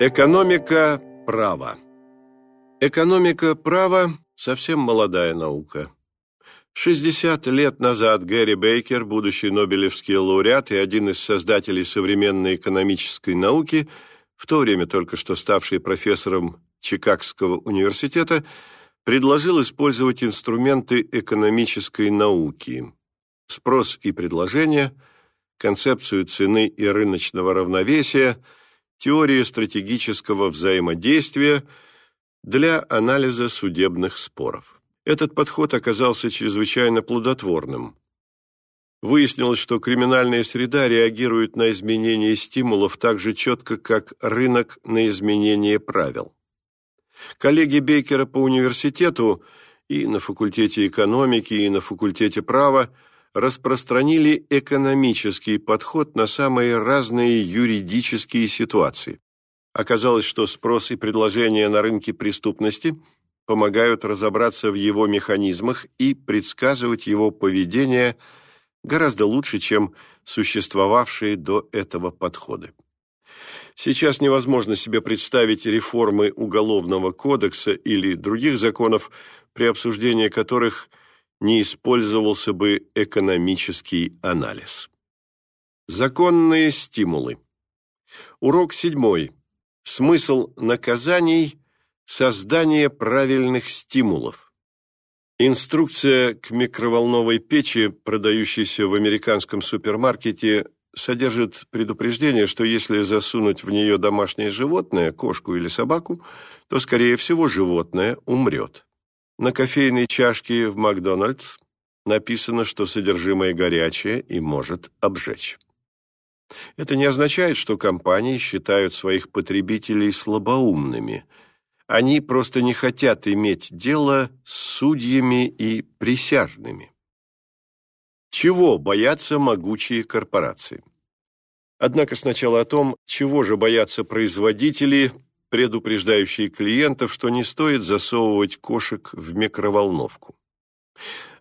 Экономика права Экономика права – совсем молодая наука. 60 лет назад Гэри Бейкер, будущий Нобелевский лауреат и один из создателей современной экономической науки, в то время только что ставший профессором Чикагского университета, предложил использовать инструменты экономической науки – спрос и предложение, концепцию цены и рыночного равновесия – теорию стратегического взаимодействия для анализа судебных споров. Этот подход оказался чрезвычайно плодотворным. Выяснилось, что криминальная среда реагирует на изменения стимулов так же четко, как рынок на изменение правил. Коллеги Бейкера по университету и на факультете экономики, и на факультете права распространили экономический подход на самые разные юридические ситуации. Оказалось, что спрос и предложение на рынке преступности помогают разобраться в его механизмах и предсказывать его поведение гораздо лучше, чем существовавшие до этого подходы. Сейчас невозможно себе представить реформы Уголовного кодекса или других законов, при обсуждении которых – не использовался бы экономический анализ. Законные стимулы. Урок седьмой. Смысл наказаний – создание правильных стимулов. Инструкция к микроволновой печи, продающейся в американском супермаркете, содержит предупреждение, что если засунуть в нее домашнее животное, кошку или собаку, то, скорее всего, животное умрет. На кофейной чашке в Макдональдс написано, что содержимое горячее и может обжечь. Это не означает, что компании считают своих потребителей слабоумными. Они просто не хотят иметь дело с судьями и присяжными. Чего боятся могучие корпорации? Однако сначала о том, чего же боятся производители, предупреждающие клиентов, что не стоит засовывать кошек в микроволновку.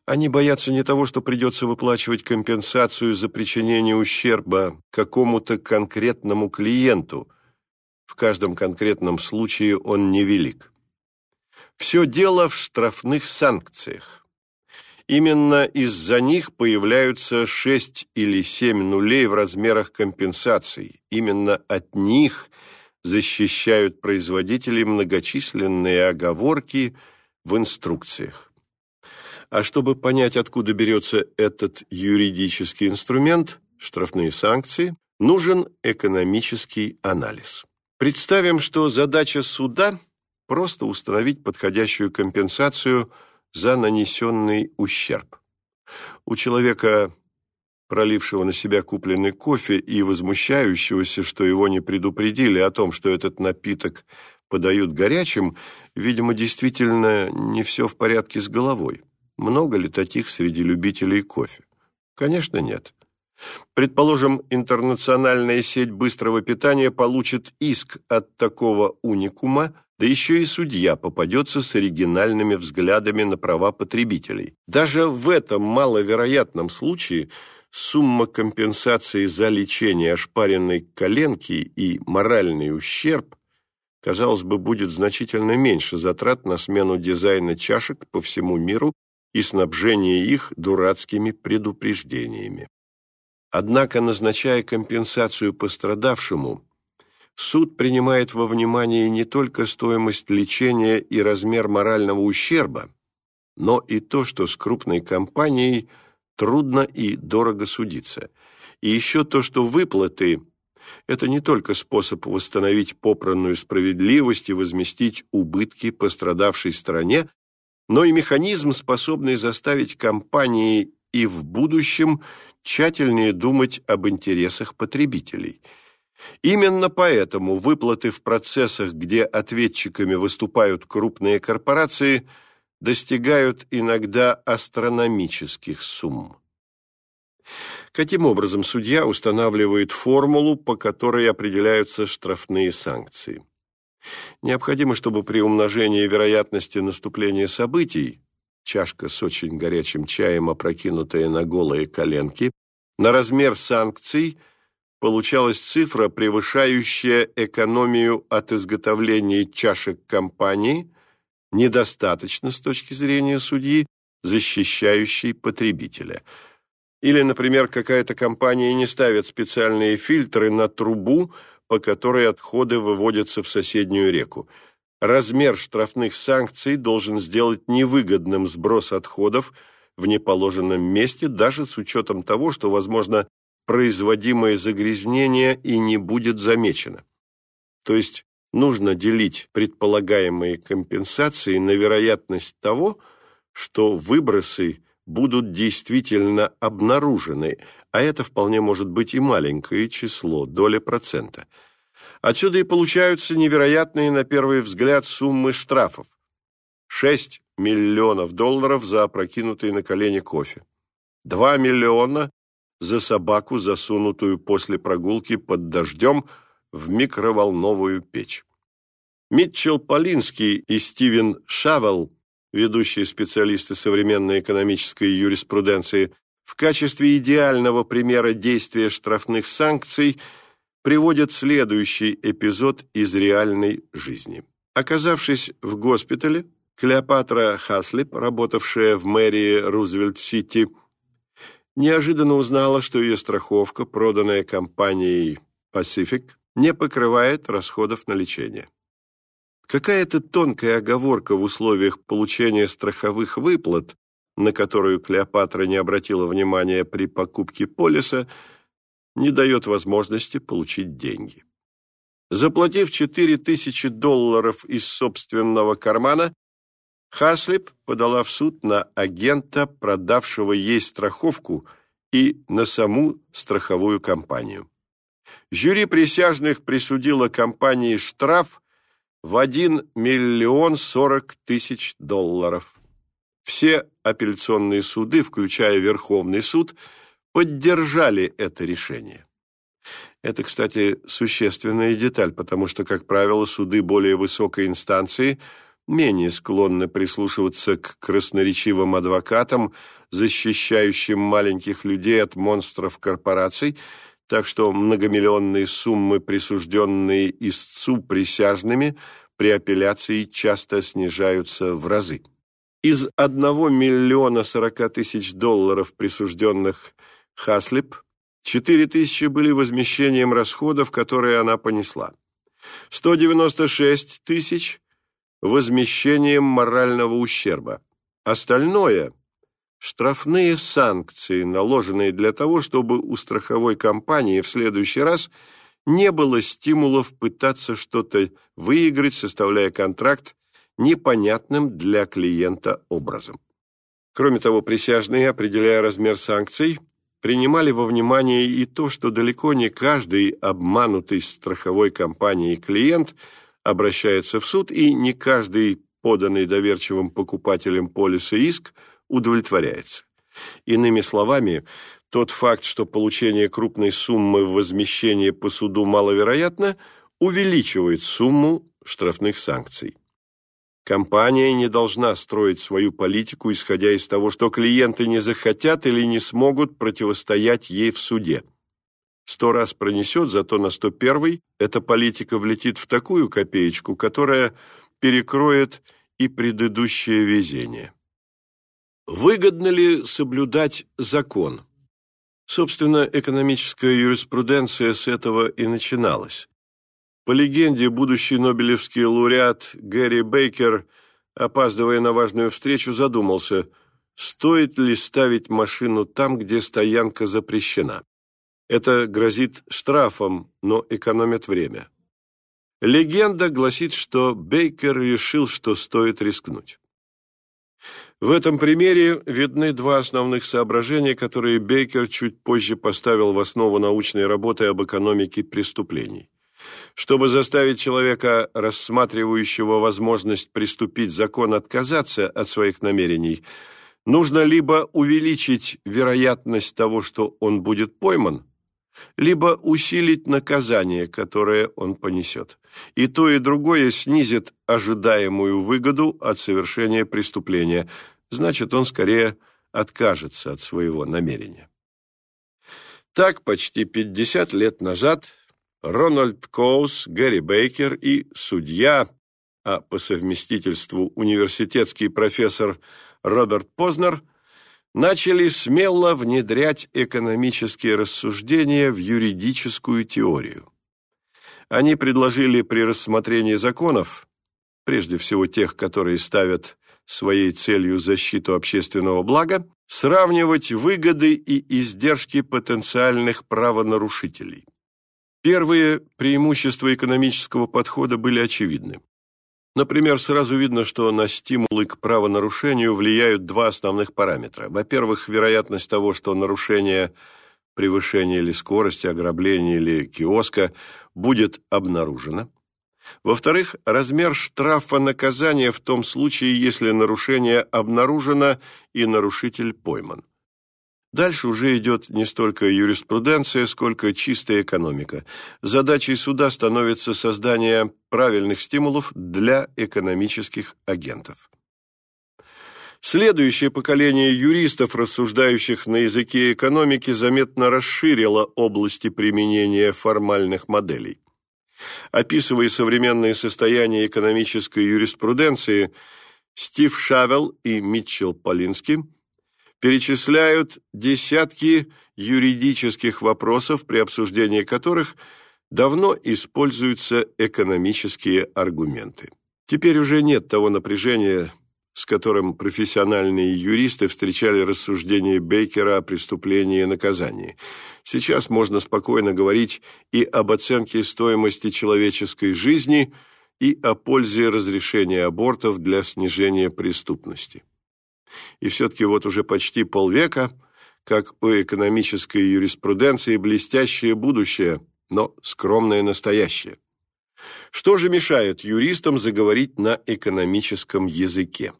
Они боятся не того, что придется выплачивать компенсацию за причинение ущерба какому-то конкретному клиенту. В каждом конкретном случае он невелик. Все дело в штрафных санкциях. Именно из-за них появляются шесть или семь нулей в размерах компенсаций. Именно от них защищают производителей многочисленные оговорки в инструкциях. А чтобы понять, откуда берется этот юридический инструмент, штрафные санкции, нужен экономический анализ. Представим, что задача суда – просто установить подходящую компенсацию за нанесенный ущерб. У человека пролившего на себя купленный кофе и возмущающегося, что его не предупредили о том, что этот напиток подают горячим, видимо, действительно не все в порядке с головой. Много ли таких среди любителей кофе? Конечно, нет. Предположим, интернациональная сеть быстрого питания получит иск от такого уникума, да еще и судья попадется с оригинальными взглядами на права потребителей. Даже в этом маловероятном случае – сумма компенсации за лечение ошпаренной коленки и моральный ущерб, казалось бы, будет значительно меньше затрат на смену дизайна чашек по всему миру и снабжение их дурацкими предупреждениями. Однако, назначая компенсацию пострадавшему, суд принимает во внимание не только стоимость лечения и размер морального ущерба, но и то, что с крупной компанией – трудно и дорого судиться. И еще то, что выплаты – это не только способ восстановить попранную справедливость и возместить убытки пострадавшей стране, но и механизм, способный заставить компании и в будущем тщательнее думать об интересах потребителей. Именно поэтому выплаты в процессах, где ответчиками выступают крупные корпорации – достигают иногда астрономических сумм. Каким образом судья устанавливает формулу, по которой определяются штрафные санкции? Необходимо, чтобы при умножении вероятности наступления событий, чашка с очень горячим чаем, опрокинутая на голые коленки, на размер санкций получалась цифра, превышающая экономию от изготовления чашек компании, недостаточно с точки зрения судьи, защищающей потребителя. Или, например, какая-то компания не ставит специальные фильтры на трубу, по которой отходы выводятся в соседнюю реку. Размер штрафных санкций должен сделать невыгодным сброс отходов в неположенном месте, даже с учетом того, что, возможно, производимое загрязнение и не будет замечено. То есть нужно делить предполагаемые компенсации на вероятность того, что выбросы будут действительно обнаружены, а это вполне может быть и маленькое число, доля процента. Отсюда и получаются невероятные на первый взгляд суммы штрафов. 6 миллионов долларов за опрокинутый на колени кофе. 2 миллиона за собаку, засунутую после прогулки под дождем в микроволновую печь. Митчелл Полинский и Стивен Шавелл, ведущие специалисты современной экономической юриспруденции, в качестве идеального примера действия штрафных санкций приводят следующий эпизод из реальной жизни. Оказавшись в госпитале, Клеопатра Хаслип, работавшая в мэрии Рузвельт-Сити, неожиданно узнала, что ее страховка, проданная компанией Pacific, не покрывает расходов на лечение. Какая-то тонкая оговорка в условиях получения страховых выплат, на которую Клеопатра не обратила внимания при покупке полиса, не дает возможности получить деньги. Заплатив 4000 долларов из собственного кармана, Хаслип подала в суд на агента, продавшего ей страховку, и на саму страховую компанию. Жюри присяжных присудило компании штраф в 1 миллион 40 тысяч долларов. Все апелляционные суды, включая Верховный суд, поддержали это решение. Это, кстати, существенная деталь, потому что, как правило, суды более высокой инстанции – менее склонны прислушиваться к красноречивым адвокатам, защищающим маленьких людей от монстров корпораций, так что многомиллионные суммы, присужденные истцу присяжными, при апелляции часто снижаются в разы. Из 1 миллиона 40 тысяч долларов, присужденных Хаслип, 4 тысячи были возмещением расходов, которые она понесла. 196 тысяч возмещением морального ущерба. Остальное – штрафные санкции, наложенные для того, чтобы у страховой компании в следующий раз не было стимулов пытаться что-то выиграть, составляя контракт непонятным для клиента образом. Кроме того, присяжные, определяя размер санкций, принимали во внимание и то, что далеко не каждый обманутый страховой компанией клиент – обращается в суд, и не каждый поданный доверчивым покупателем полиса иск удовлетворяется. Иными словами, тот факт, что получение крупной суммы возмещения по суду маловероятно, увеличивает сумму штрафных санкций. Компания не должна строить свою политику, исходя из того, что клиенты не захотят или не смогут противостоять ей в суде. Сто раз пронесет, зато на сто первый эта политика влетит в такую копеечку, которая перекроет и предыдущее везение. Выгодно ли соблюдать закон? Собственно, экономическая юриспруденция с этого и начиналась. По легенде, будущий нобелевский лауреат Гэри Бейкер, опаздывая на важную встречу, задумался, стоит ли ставить машину там, где стоянка запрещена. Это грозит штрафом, но экономит время. Легенда гласит, что Бейкер решил, что стоит рискнуть. В этом примере видны два основных соображения, которые Бейкер чуть позже поставил в основу научной работы об экономике преступлений. Чтобы заставить человека, рассматривающего возможность приступить закон, отказаться от своих намерений, нужно либо увеличить вероятность того, что он будет пойман, либо усилить наказание, которое он понесет. И то, и другое снизит ожидаемую выгоду от совершения преступления, значит, он скорее откажется от своего намерения. Так, почти 50 лет назад Рональд Коус, Гэри Бейкер и судья, а по совместительству университетский профессор Роберт Познер начали смело внедрять экономические рассуждения в юридическую теорию. Они предложили при рассмотрении законов, прежде всего тех, которые ставят своей целью защиту общественного блага, сравнивать выгоды и издержки потенциальных правонарушителей. Первые преимущества экономического подхода были очевидны. Например, сразу видно, что на стимулы к правонарушению влияют два основных параметра. Во-первых, вероятность того, что нарушение превышения или скорости, ограбления или киоска будет обнаружено. Во-вторых, размер штрафа наказания в том случае, если нарушение обнаружено и нарушитель пойман. Дальше уже идет не столько юриспруденция, сколько чистая экономика. Задачей суда становится создание правильных стимулов для экономических агентов. Следующее поколение юристов, рассуждающих на языке экономики, заметно расширило области применения формальных моделей. Описывая современное состояние экономической юриспруденции, Стив Шавел и Митчелл Полински перечисляют десятки юридических вопросов, при обсуждении которых давно используются экономические аргументы. Теперь уже нет того напряжения, с которым профессиональные юристы встречали рассуждения Бейкера о преступлении и наказании. Сейчас можно спокойно говорить и об оценке стоимости человеческой жизни, и о пользе разрешения абортов для снижения преступности. И все-таки вот уже почти полвека, как у экономической юриспруденции, блестящее будущее, но скромное настоящее. Что же мешает юристам заговорить на экономическом языке?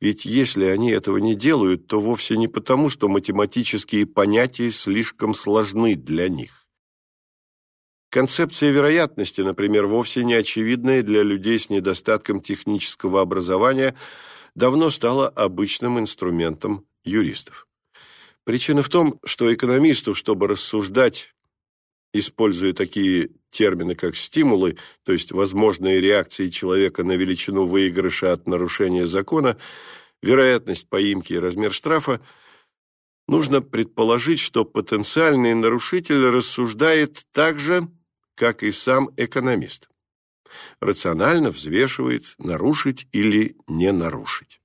Ведь если они этого не делают, то вовсе не потому, что математические понятия слишком сложны для них. Концепция вероятности, например, вовсе не очевидная для людей с недостатком технического образования, давно стала обычным инструментом юристов. Причина в том, что экономисту, чтобы рассуждать используя такие термины, как стимулы, то есть возможные реакции человека на величину выигрыша от нарушения закона, вероятность поимки и размер штрафа, нужно предположить, что потенциальный нарушитель рассуждает так же, как и сам экономист. Рационально взвешивает, нарушить или не нарушить.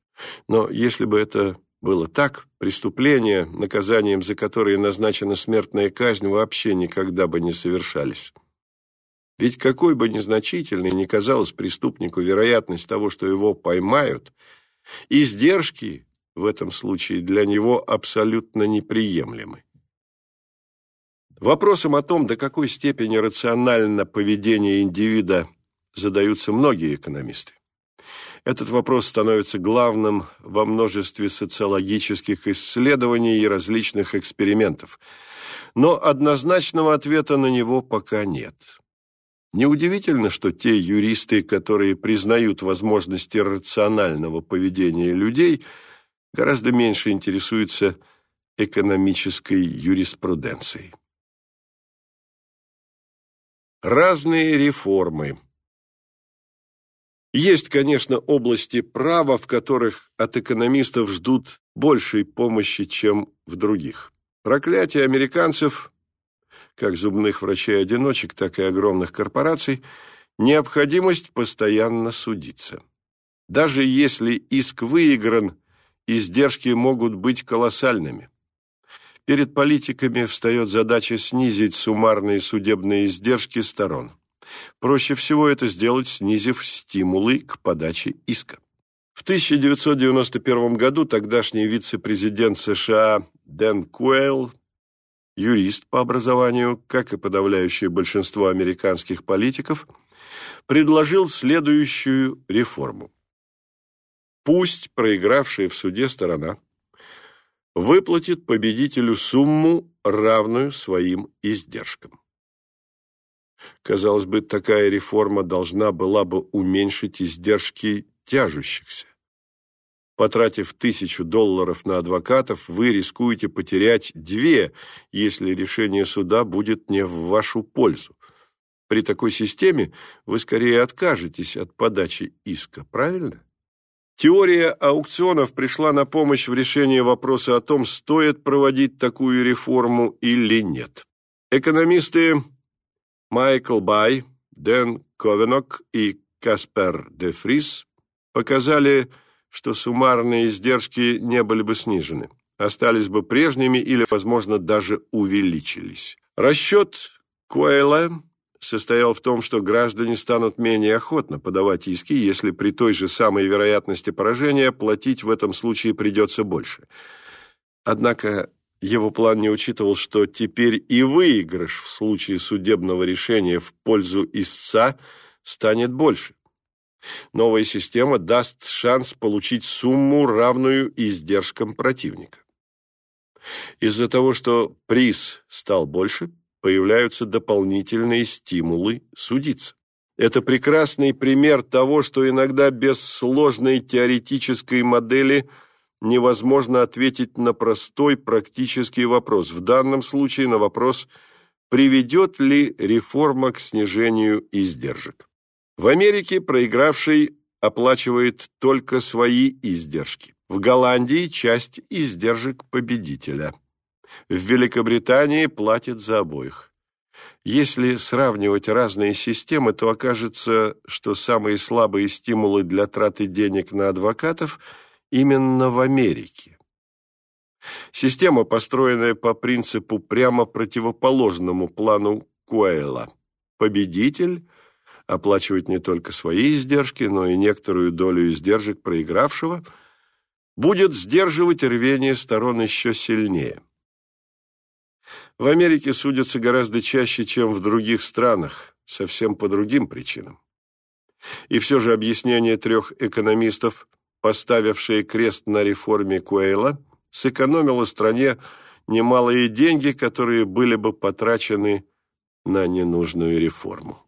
Но если бы это было так, преступления, наказанием за которые назначена смертная казнь, вообще никогда бы не совершались. Ведь какой бы незначительной ни казалась преступнику вероятность того, что его поймают, издержки в этом случае для него абсолютно неприемлемы. Вопросом о том, до какой степени рационально поведение индивида задаются многие экономисты. Этот вопрос становится главным во множестве социологических исследований и различных экспериментов. Но однозначного ответа на него пока нет. Неудивительно, что те юристы, которые признают возможности рационального поведения людей, гораздо меньше интересуются экономической юриспруденцией. Разные реформы – есть, конечно, области права, в которых от экономистов ждут большей помощи, чем в других. Проклятие американцев, как зубных врачей-одиночек, так и огромных корпораций, необходимость постоянно судиться. Даже если иск выигран, издержки могут быть колоссальными. Перед политиками встает задача снизить суммарные судебные издержки сторон. Проще всего это сделать, снизив стимулы к подаче иска. В 1991 году тогдашний вице-президент США Дэн Куэлл, юрист по образованию, как и подавляющее большинство американских политиков, предложил следующую реформу. Пусть проигравшая в суде сторона выплатит победителю сумму, равную своим издержкам. Казалось бы, такая реформа должна была бы уменьшить издержки тяжущихся. Потратив тысячу долларов на адвокатов, вы рискуете потерять две, если решение суда будет не в вашу пользу. При такой системе вы скорее откажетесь от подачи иска, правильно? Теория аукционов пришла на помощь в решении вопроса о том, стоит проводить такую реформу или нет. Экономисты Майкл Бай, Дэн Ковенок и Каспер де Фрис показали, что суммарные издержки не были бы снижены, остались бы прежними или, возможно, даже увеличились. Расчет Куэлла состоял в том, что граждане станут менее охотно подавать иски, если при той же самой вероятности поражения платить в этом случае придется больше. Однако его план не учитывал, что теперь и выигрыш в случае судебного решения в пользу истца станет больше. Новая система даст шанс получить сумму, равную издержкам противника. Из-за того, что приз стал больше, появляются дополнительные стимулы судиться. Это прекрасный пример того, что иногда без сложной теоретической модели невозможно ответить на простой практический вопрос. В данном случае на вопрос, приведет ли реформа к снижению издержек. В Америке проигравший оплачивает только свои издержки. В Голландии часть издержек победителя – в Великобритании платят за обоих. Если сравнивать разные системы, то окажется, что самые слабые стимулы для траты денег на адвокатов именно в Америке. Система, построенная по принципу прямо противоположному плану Куэйла. Победитель оплачивает не только свои издержки, но и некоторую долю издержек проигравшего, будет сдерживать рвение сторон еще сильнее. В Америке судятся гораздо чаще, чем в других странах, совсем по другим причинам. И все же объяснение трех экономистов, поставившие крест на реформе Куэйла, сэкономило стране немалые деньги, которые были бы потрачены на ненужную реформу.